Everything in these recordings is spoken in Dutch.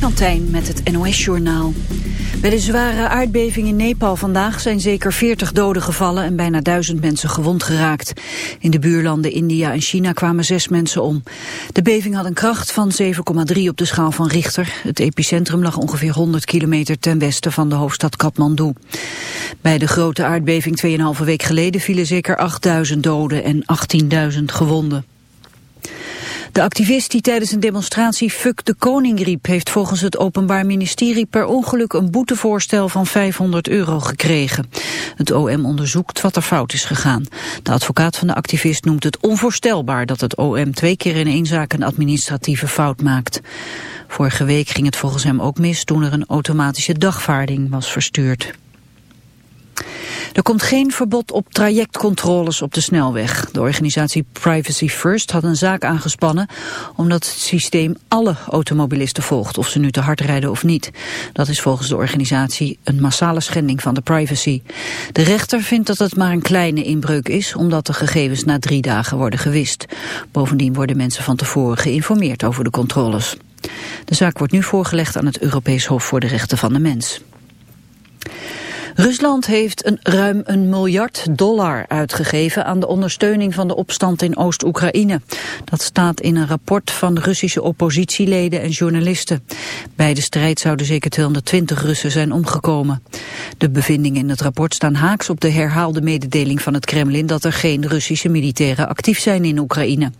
Kantijn met het NOS-journaal. Bij de zware aardbeving in Nepal vandaag zijn zeker 40 doden gevallen en bijna duizend mensen gewond geraakt. In de buurlanden India en China kwamen zes mensen om. De beving had een kracht van 7,3 op de schaal van Richter. Het epicentrum lag ongeveer 100 kilometer ten westen van de hoofdstad Kathmandu. Bij de grote aardbeving 2,5 week geleden vielen zeker 8000 doden en 18.000 gewonden. De activist die tijdens een demonstratie Fuck de Koning riep... heeft volgens het Openbaar Ministerie per ongeluk een boetevoorstel van 500 euro gekregen. Het OM onderzoekt wat er fout is gegaan. De advocaat van de activist noemt het onvoorstelbaar... dat het OM twee keer in één zaak een administratieve fout maakt. Vorige week ging het volgens hem ook mis toen er een automatische dagvaarding was verstuurd. Er komt geen verbod op trajectcontroles op de snelweg. De organisatie Privacy First had een zaak aangespannen... omdat het systeem alle automobilisten volgt... of ze nu te hard rijden of niet. Dat is volgens de organisatie een massale schending van de privacy. De rechter vindt dat het maar een kleine inbreuk is... omdat de gegevens na drie dagen worden gewist. Bovendien worden mensen van tevoren geïnformeerd over de controles. De zaak wordt nu voorgelegd aan het Europees Hof voor de Rechten van de Mens. Rusland heeft een, ruim een miljard dollar uitgegeven aan de ondersteuning van de opstand in Oost-Oekraïne. Dat staat in een rapport van Russische oppositieleden en journalisten. Bij de strijd zouden zeker 220 Russen zijn omgekomen. De bevindingen in het rapport staan haaks op de herhaalde mededeling van het Kremlin dat er geen Russische militairen actief zijn in Oekraïne.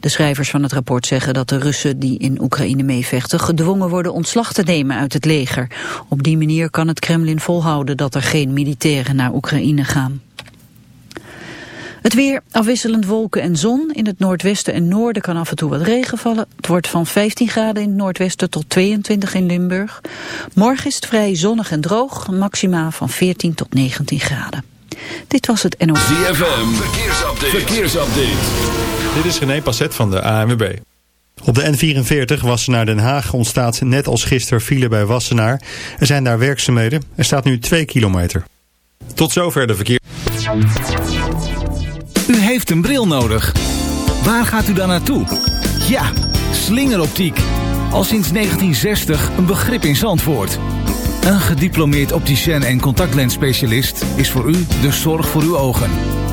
De schrijvers van het rapport zeggen dat de Russen die in Oekraïne meevechten gedwongen worden ontslag te nemen uit het leger. Op die manier kan het Kremlin volhouden dat er geen militairen naar Oekraïne gaan. Het weer, afwisselend wolken en zon. In het noordwesten en noorden kan af en toe wat regen vallen. Het wordt van 15 graden in het noordwesten tot 22 in Limburg. Morgen is het vrij zonnig en droog. Maxima van 14 tot 19 graden. Dit was het NOS. ZFM, verkeersupdate. verkeersupdate. Dit is René Passet van de ANWB. Op de N44 Wassenaar Den Haag ontstaat net als gisteren file bij Wassenaar. Er zijn daar werkzaamheden. Er staat nu 2 kilometer. Tot zover de verkeer. U heeft een bril nodig. Waar gaat u dan naartoe? Ja, slingeroptiek. Al sinds 1960 een begrip in Zandvoort. Een gediplomeerd opticien en contactlensspecialist is voor u de zorg voor uw ogen.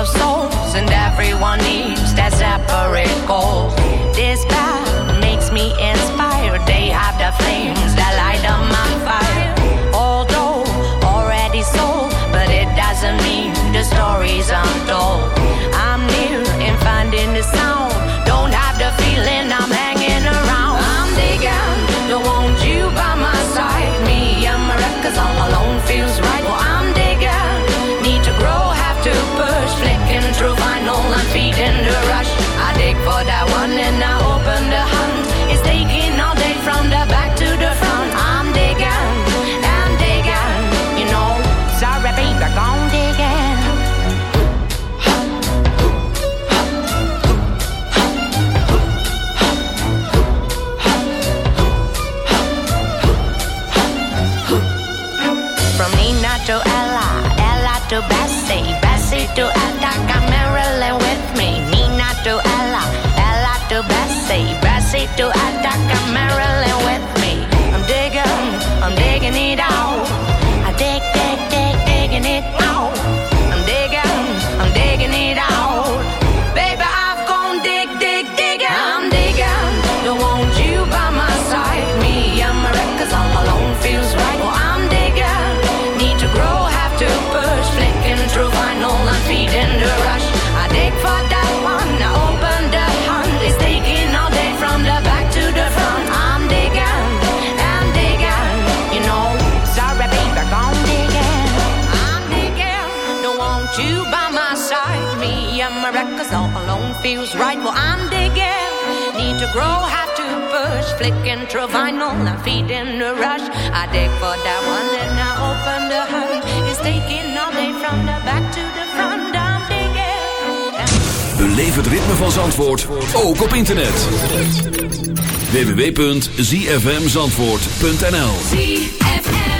of souls, and everyone needs that separate goal. This path makes me inspired. They have the flames that light up my fire. Although already sold, but it doesn't mean the story's untold. do I grow, have to push. Flicking through vinyl and feeding the rush. I dig for that one and I open the hunt. It's taking all day from the back to the front. I'm digging. Beleef het ritme van Zandvoort, ook op internet. www.zfmzandvoort.nl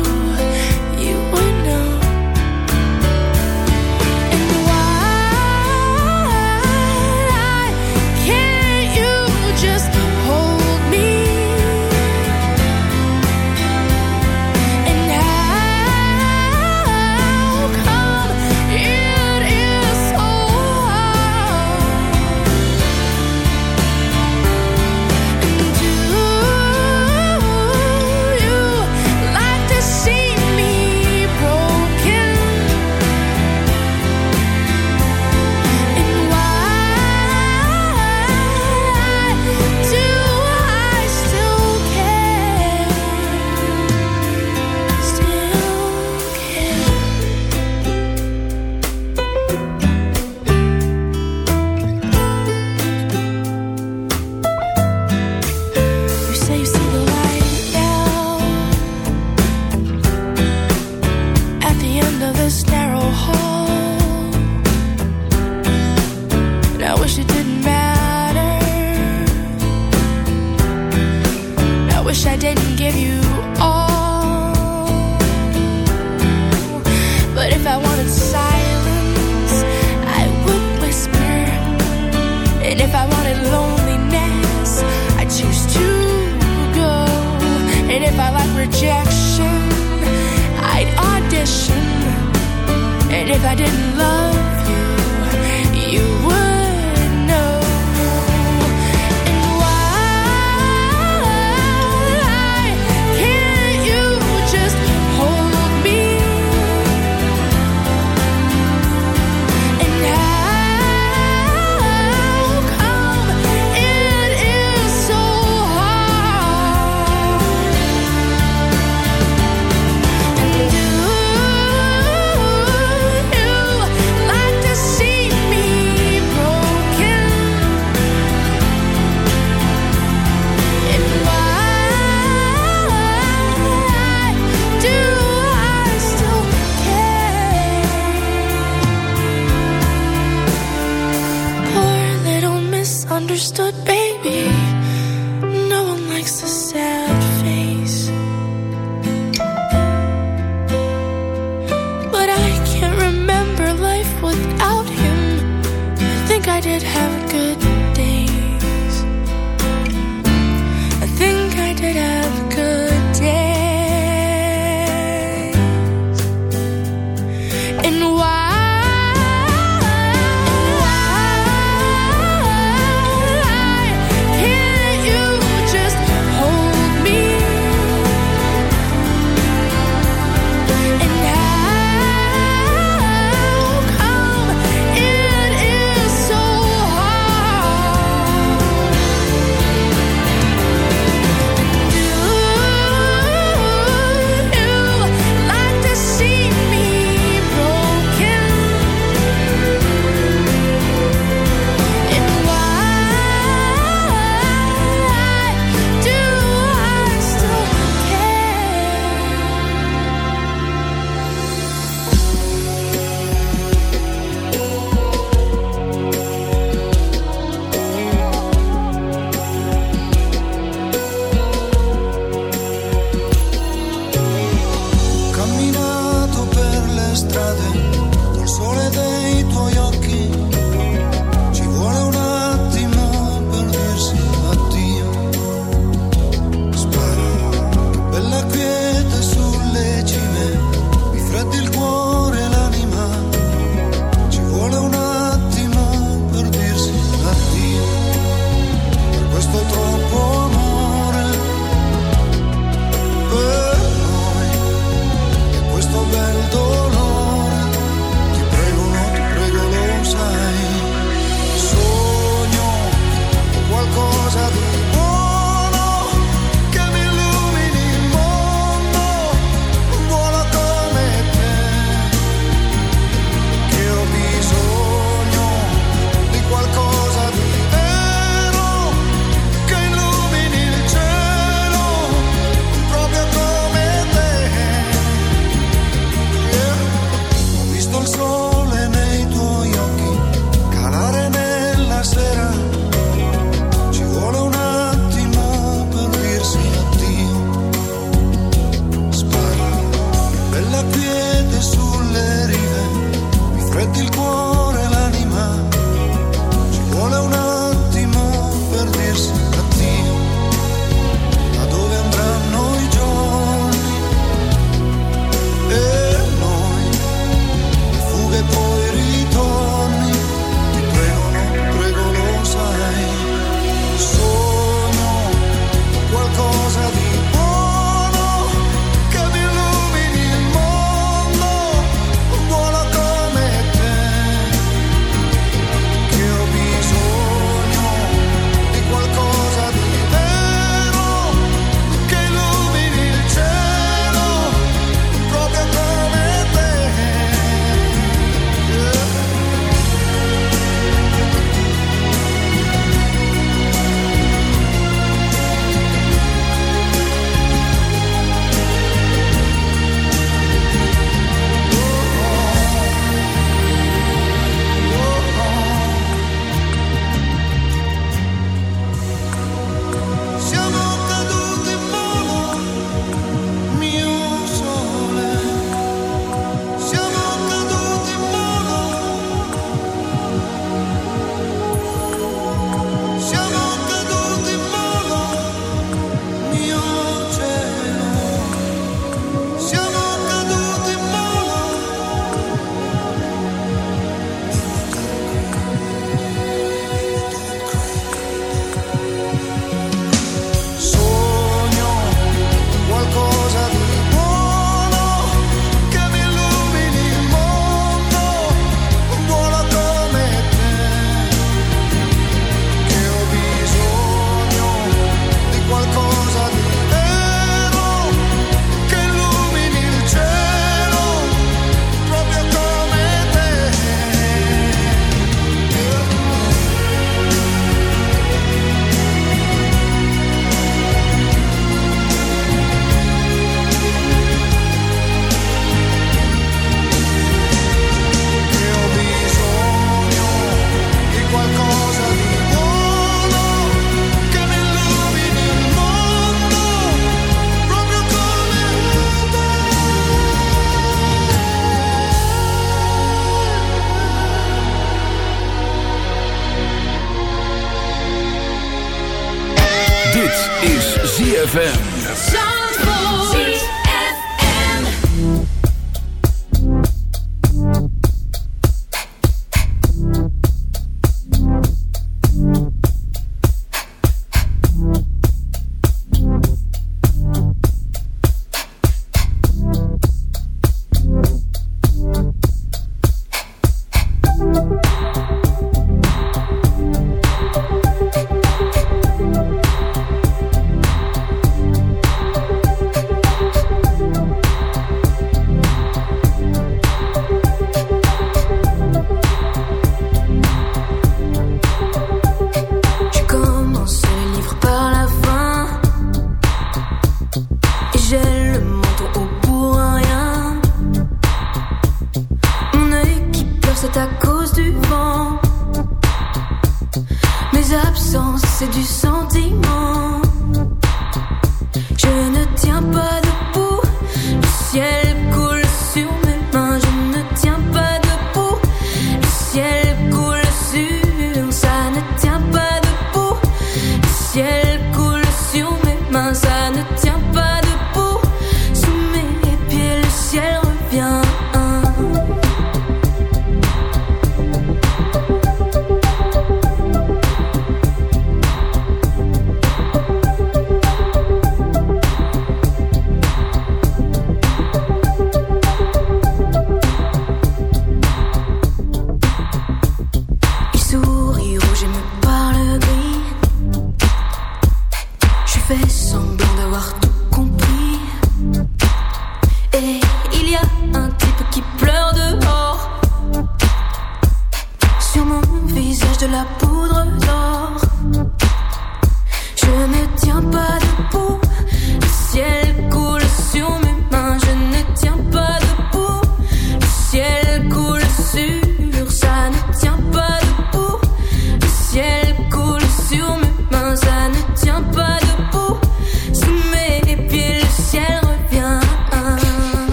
you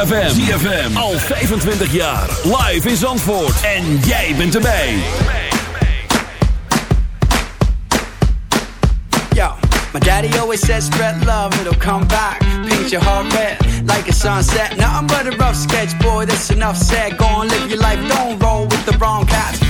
ZFM. ZFM. Al 25 jaar. Live in Zandvoort. En jij bent erbij. Yo, my daddy always says spread love, it'll come back. Paint your heart red like a sunset. Nothing but a rough sketch, boy, that's enough said. Go on, live your life, don't roll with the wrong cats.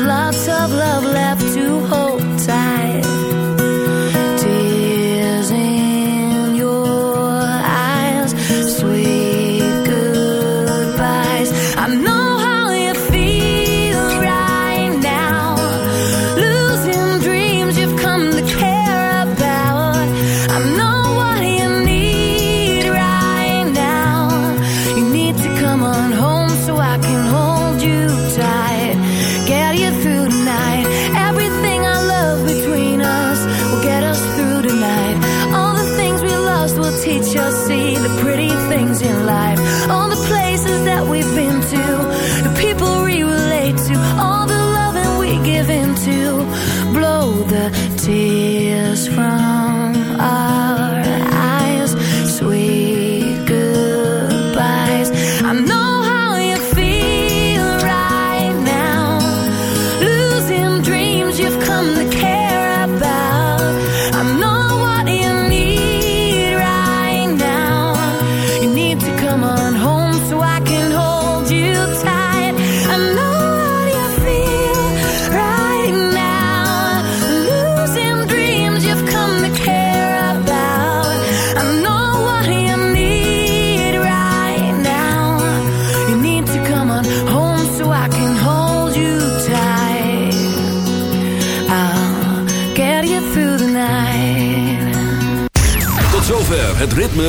Love.